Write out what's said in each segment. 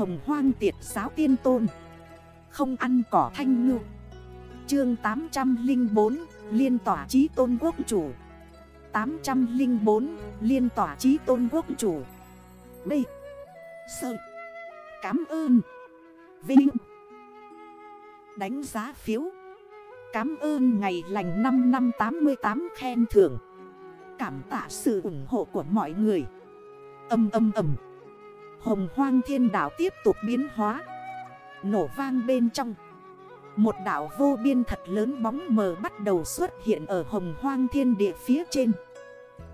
Hồng hoang tiệt giáo tiên tôn. Không ăn cỏ thanh ngư. Chương 804 Liên tỏa trí tôn quốc chủ. 804 Liên tỏa trí tôn quốc chủ. B Sợ Cám ơn. Vinh. Đánh giá phiếu. Cám ơn ngày lành 5 năm 88 khen thưởng. Cảm tạ sự ủng hộ của mọi người. Âm âm âm. Hồng hoang thiên đảo tiếp tục biến hóa. Nổ vang bên trong. Một đảo vô biên thật lớn bóng mờ bắt đầu xuất hiện ở hồng hoang thiên địa phía trên.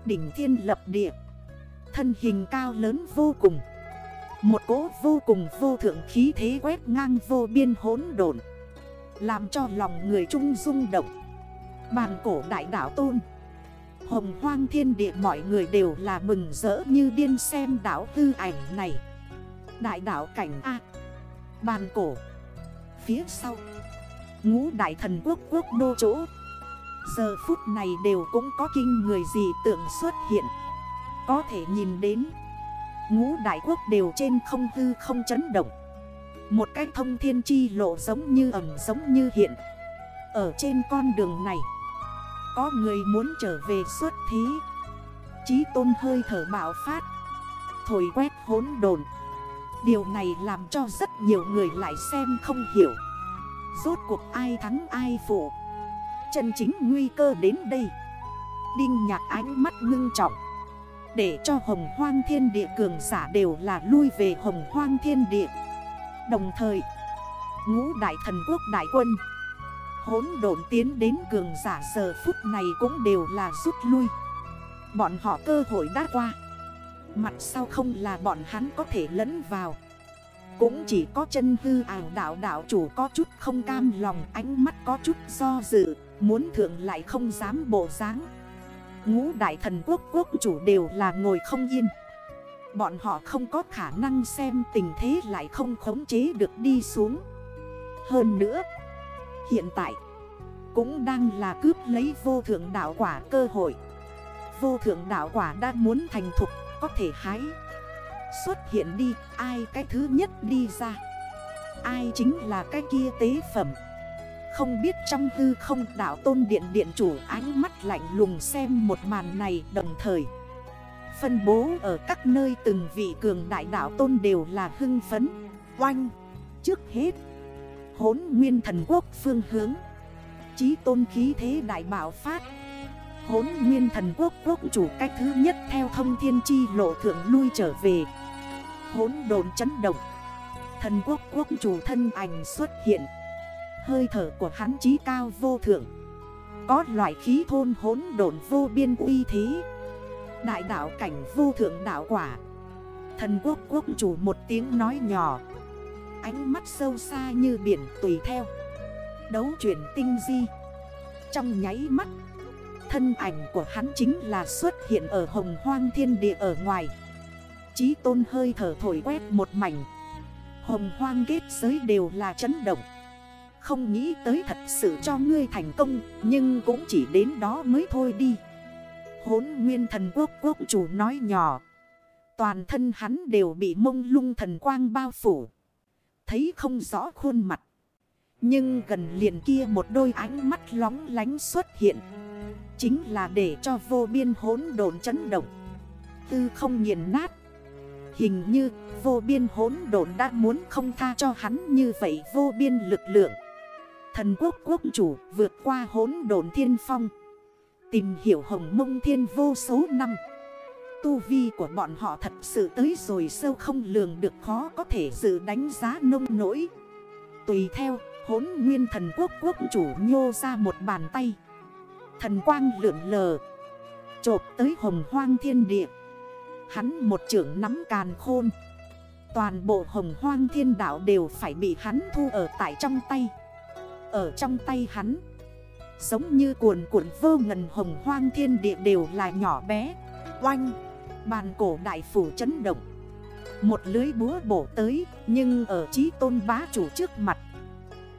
Đỉnh thiên lập địa. Thân hình cao lớn vô cùng. Một cỗ vô cùng vô thượng khí thế quét ngang vô biên hốn đồn Làm cho lòng người trung rung động. Bàn cổ đại đảo tôn. Hồng hoang thiên địa mọi người đều là mừng rỡ như điên xem đảo hư ảnh này. Đại đảo cảnh A. Bàn cổ. Phía sau. Ngũ đại thần quốc quốc đô chỗ. Giờ phút này đều cũng có kinh người gì tượng xuất hiện. Có thể nhìn đến. Ngũ đại quốc đều trên không hư không chấn động. Một cái thông thiên chi lộ giống như ẩm giống như hiện. Ở trên con đường này có người muốn trở về xuất thí. Chí tôn hơi thở bạo phát. Thổi quét hốn đồn Điều này làm cho rất nhiều người lại xem không hiểu. Rốt cuộc ai thắng ai phụ. Chân chính nguy cơ đến đây. Đinh nhạc ánh mắt ngưng trọng. Để cho hồng hoang thiên địa cường giả đều là lui về hồng hoang thiên địa. Đồng thời, Ngũ đại thần quốc đại quân Hốn độn tiến đến cường giả giờ phút này cũng đều là rút lui. Bọn họ cơ hội đã qua. Mặt sau không là bọn hắn có thể lẫn vào. Cũng chỉ có chân hư ảo đảo đảo chủ có chút không cam lòng, Ánh mắt có chút do dự, Muốn thượng lại không dám bộ dáng. Ngũ đại thần quốc quốc chủ đều là ngồi không yên. Bọn họ không có khả năng xem tình thế lại không khống chế được đi xuống. Hơn nữa Hiện tại. Cũng đang là cướp lấy vô thượng đảo quả cơ hội. Vô thượng đảo quả đã muốn thành thục, Có thể hái. Xuất hiện đi, Ai cái thứ nhất đi ra? Ai chính là cái kia tế phẩm? Không biết trong hư không đảo tôn điện điện chủ ánh mắt lạnh lùng xem một màn này đồng thời. Phân bố ở các nơi từng vị cường đại đảo tôn đều là hưng phấn, Oanh, Trước hết. Hốn nguyên thần quốc phương hướng. Chí tôn khí thế đại bảo phát. Hốn nguyên thần quốc quốc chủ cách thứ nhất theo thông thiên chi lộ thượng lui trở về. Hốn đồn chấn động. Thần quốc quốc chủ thân ảnh xuất hiện. Hơi thở của hắn chí cao vô thượng. Có loại khí thôn hốn đồn vô biên uy thế. Đại đảo cảnh vô thượng đảo quả. Thần quốc quốc chủ một tiếng nói nhỏ. Ánh mắt sâu xa như biển tùy theo. Đấu chuyển tinh di. Trong nháy mắt, Thân ảnh của hắn chính là xuất hiện ở hồng hoang thiên địa ở ngoài. Chí tôn hơi thở thổi quét một mảnh. Hồng hoang kết giới đều là chấn động. Không nghĩ tới thật sự cho ngươi thành công, Nhưng cũng chỉ đến đó mới thôi đi. Hốn nguyên thần quốc quốc chủ nói nhỏ. Toàn thân hắn đều bị mông lung thần quang bao phủ. Thấy không rõ khuôn mặt. Nhưng gần liền kia một đôi ánh mắt lóng lánh xuất hiện. Chính là để cho vô biên hốn đồn chấn động. Tư không nghiền nát. Hình như vô biên hốn đồn đã muốn không tha cho hắn như vậy vô biên lực lượng. Thần quốc quốc chủ vượt qua hốn đồn thiên phong. Tìm hiểu hồng mông thiên vô số năm. Tu vi của bọn họ thật sự tới rồi sâu không lường được khó có thể dự đánh giá nông nỗi. Tùy theo, hốn nguyên thần quốc quốc chủ nhô ra một bàn tay. Thần quang lượn lờ, Chộp tới hồng hoang thiên địa. Hắn một trưởng nắm càn khôn. Toàn bộ hồng hoang thiên đảo đều phải bị hắn thu ở tại trong tay. Ở trong tay hắn, Giống như cuồn cuộn vô ngần hồng hoang thiên địa đều là nhỏ bé. Oanh Bàn cổ đại phủ chấn động. Một lưới búa bổ tới Nhưng ở trí tôn bá chủ trước mặt.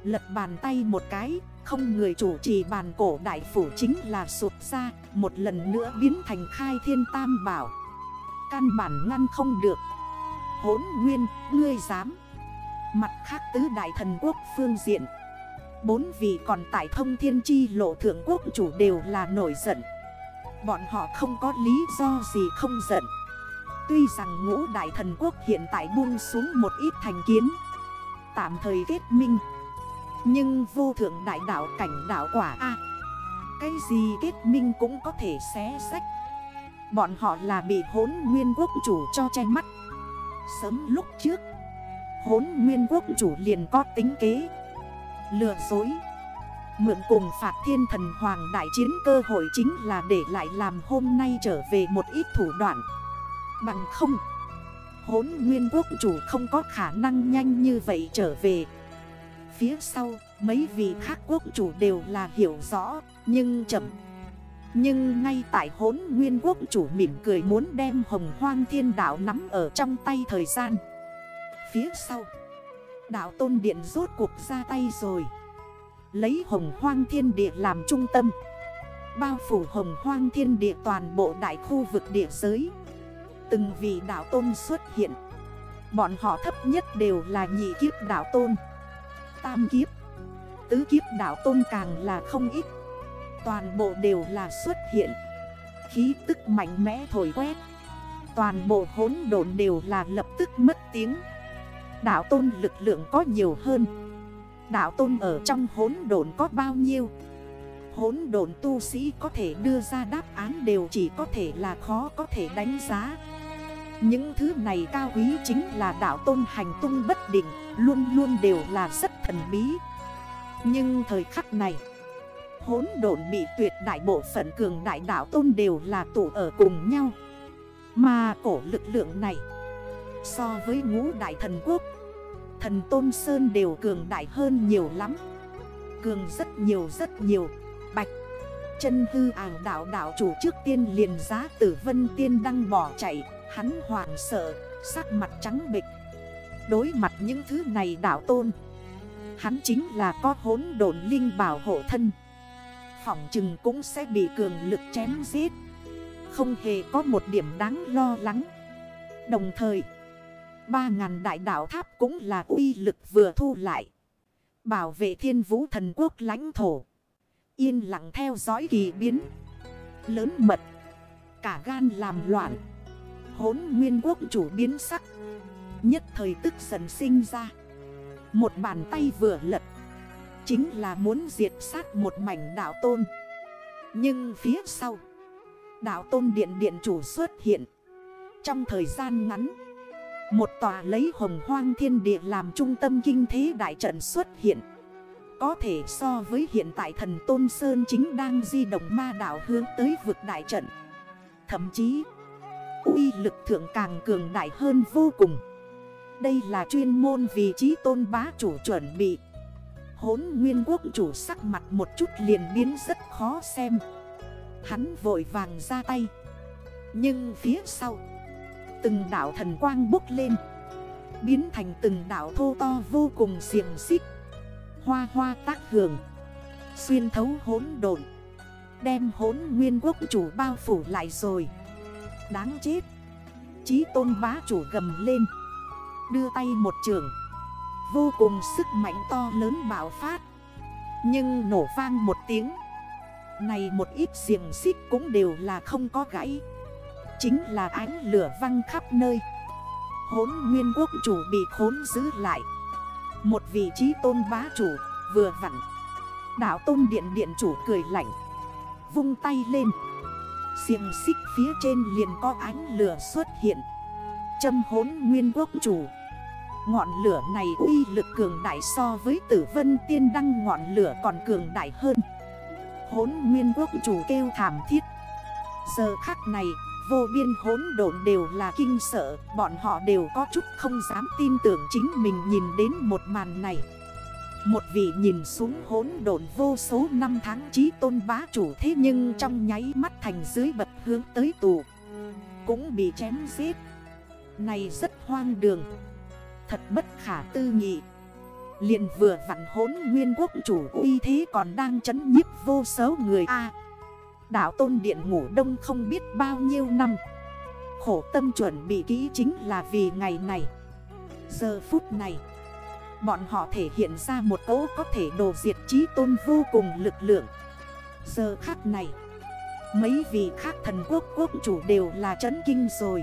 Lật bàn tay một cái Không người chủ trì bàn cổ đại phủ chính là sụt ra Một lần nữa biến thành khai thiên tam bảo. Căn bản ngăn không được. Hốn nguyên, ngươi dám. Mặt khác tứ đại thần quốc phương diện. Bốn vị còn tại thông thiên chi lộ thượng quốc chủ đều là nổi giận. Bọn họ không có lý do gì không giận. Tuy rằng ngũ đại thần quốc hiện tại buông xuống một ít thành kiến, Tạm thời kết minh. Nhưng vô thượng đại đảo cảnh đảo quả A, Cái gì kết minh cũng có thể xé sách Bọn họ là bị hốn nguyên quốc chủ cho che mắt. Sớm lúc trước Hốn nguyên quốc chủ liền có tính kế, Lừa dối. Mượn cùng phạt thiên thần hoàng đại chiến cơ hội chính là để lại làm hôm nay trở về một ít thủ đoạn. Bằng không Hốn nguyên quốc chủ không có khả năng nhanh như vậy trở về. Phía sau, mấy vị khác quốc chủ đều là hiểu rõ, Nhưng chậm. Nhưng ngay tại hốn nguyên quốc chủ mỉm cười muốn đem hồng hoang thiên đảo nắm ở trong tay thời gian. Phía sau Đảo tôn điện rốt cuộc ra tay rồi. Lấy hồng hoang thiên địa làm trung tâm. Bao phủ hồng hoang thiên địa toàn bộ đại khu vực địa giới. Từng vị đảo tôn xuất hiện. Bọn họ thấp nhất đều là nhị kiếp đảo tôn. Tam kiếp. Tứ kiếp đảo tôn càng là không ít. Toàn bộ đều là xuất hiện. Khí tức mạnh mẽ thổi quét. Toàn bộ hốn đồn đều là lập tức mất tiếng. Đảo tôn lực lượng có nhiều hơn đạo tôn ở trong hốn đồn có bao nhiêu? Hốn đồn tu sĩ có thể đưa ra đáp án đều chỉ có thể là khó có thể đánh giá. Những thứ này cao quý chính là đạo tôn hành tung bất định, Luôn luôn đều là rất thần bí. Nhưng thời khắc này, Hốn đồn bị tuyệt đại bộ phận cường đại đạo tôn đều là tụ ở cùng nhau. Mà cổ lực lượng này, So với ngũ đại thần quốc Thần Tôn Sơn đều cường đại hơn nhiều lắm. Cường rất nhiều rất nhiều. Bạch, Chân hư ảng đảo đảo chủ trước tiên liền giá tử vân tiên đang bỏ chạy. Hắn hoảng sợ, Sắc mặt trắng bịch Đối mặt những thứ này đảo tôn, Hắn chính là có hốn đồn linh bảo hộ thân. Phỏng chừng cũng sẽ bị cường lực chém giết. Không hề có một điểm đáng lo lắng. Đồng thời Ba ngàn đại đảo tháp cũng là uy lực vừa thu lại. Bảo vệ thiên vũ thần quốc lãnh thổ. Yên lặng theo dõi kỳ biến. Lớn mật. Cả gan làm loạn. Hốn nguyên quốc chủ biến sắc. Nhất thời tức giận sinh ra. Một bàn tay vừa lật. Chính là muốn diệt sát một mảnh đảo tôn. Nhưng phía sau. Đảo tôn điện điện chủ xuất hiện. Trong thời gian ngắn. Một tòa lấy hồng hoang thiên địa làm trung tâm kinh thế đại trận xuất hiện. Có thể so với hiện tại thần Tôn Sơn chính đang di động ma đảo hướng tới vực đại trận. Thậm chí, uy lực thượng càng cường đại hơn vô cùng. Đây là chuyên môn vị trí tôn bá chủ chuẩn bị. Hốn nguyên quốc chủ sắc mặt một chút liền biến rất khó xem. Hắn vội vàng ra tay. Nhưng phía sau Từng đảo thần quang bốc lên, Biến thành từng đảo thô to vô cùng xiềng xích, Hoa hoa tác hưởng, Xuyên thấu hốn đồn Đem hốn nguyên quốc chủ bao phủ lại rồi. Đáng chết, Chí tôn bá chủ gầm lên, Đưa tay một trường, Vô cùng sức mạnh to lớn bạo phát, Nhưng nổ vang một tiếng, Này một ít xiềng xích cũng đều là không có gãy. Chính là ánh lửa văng khắp nơi. Hốn nguyên quốc chủ bị khốn giữ lại. Một vị trí tôn bá chủ vừa vặn. Đảo tôn điện điện chủ cười lạnh. Vung tay lên. Xiềng xích phía trên liền có ánh lửa xuất hiện. Châm hốn nguyên quốc chủ. Ngọn lửa này uy lực cường đại so với tử vân tiên đăng, ngọn lửa còn cường đại hơn. Hốn nguyên quốc chủ kêu thảm thiết. Giờ khắc này vô biên hốn độn đều là kinh sợ, Bọn họ đều có chút không dám tin tưởng chính mình nhìn đến một màn này. Một vị nhìn xuống hốn độn vô số năm tháng trí tôn bá chủ Thế nhưng trong nháy mắt thành dưới bật hướng tới tù. Cũng bị chém giết. Này rất hoang đường. Thật bất khả tư nghị. Liền vừa vặn hốn nguyên quốc chủ uy thế còn đang chấn nhiếp vô số người A. Đạo tôn điện ngủ đông không biết bao nhiêu năm. Khổ tâm chuẩn bị kỹ chính là vì ngày này. Giờ phút này, Bọn họ thể hiện ra một cỗ có thể đồ diệt trí tôn vô cùng lực lượng. Giờ khắc này, Mấy vị khác thần quốc quốc chủ đều là chấn kinh rồi.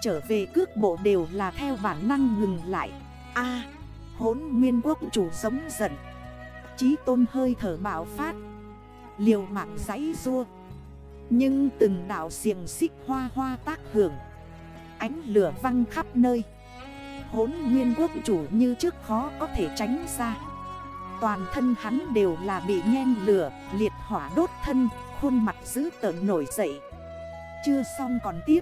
Trở về cước bộ đều là theo bản năng ngừng lại. A hốn nguyên quốc chủ giống giận. Chí tôn hơi thở bạo phát. Liều mạng giấy rua Nhưng từng đảo xiềng xích hoa hoa tác hưởng. Ánh lửa văng khắp nơi. Hốn nguyên quốc chủ như trước khó có thể tránh ra. Toàn thân hắn đều là bị nhen lửa, Liệt hỏa đốt thân, Khuôn mặt dữ tợn nổi dậy. Chưa xong còn tiếp.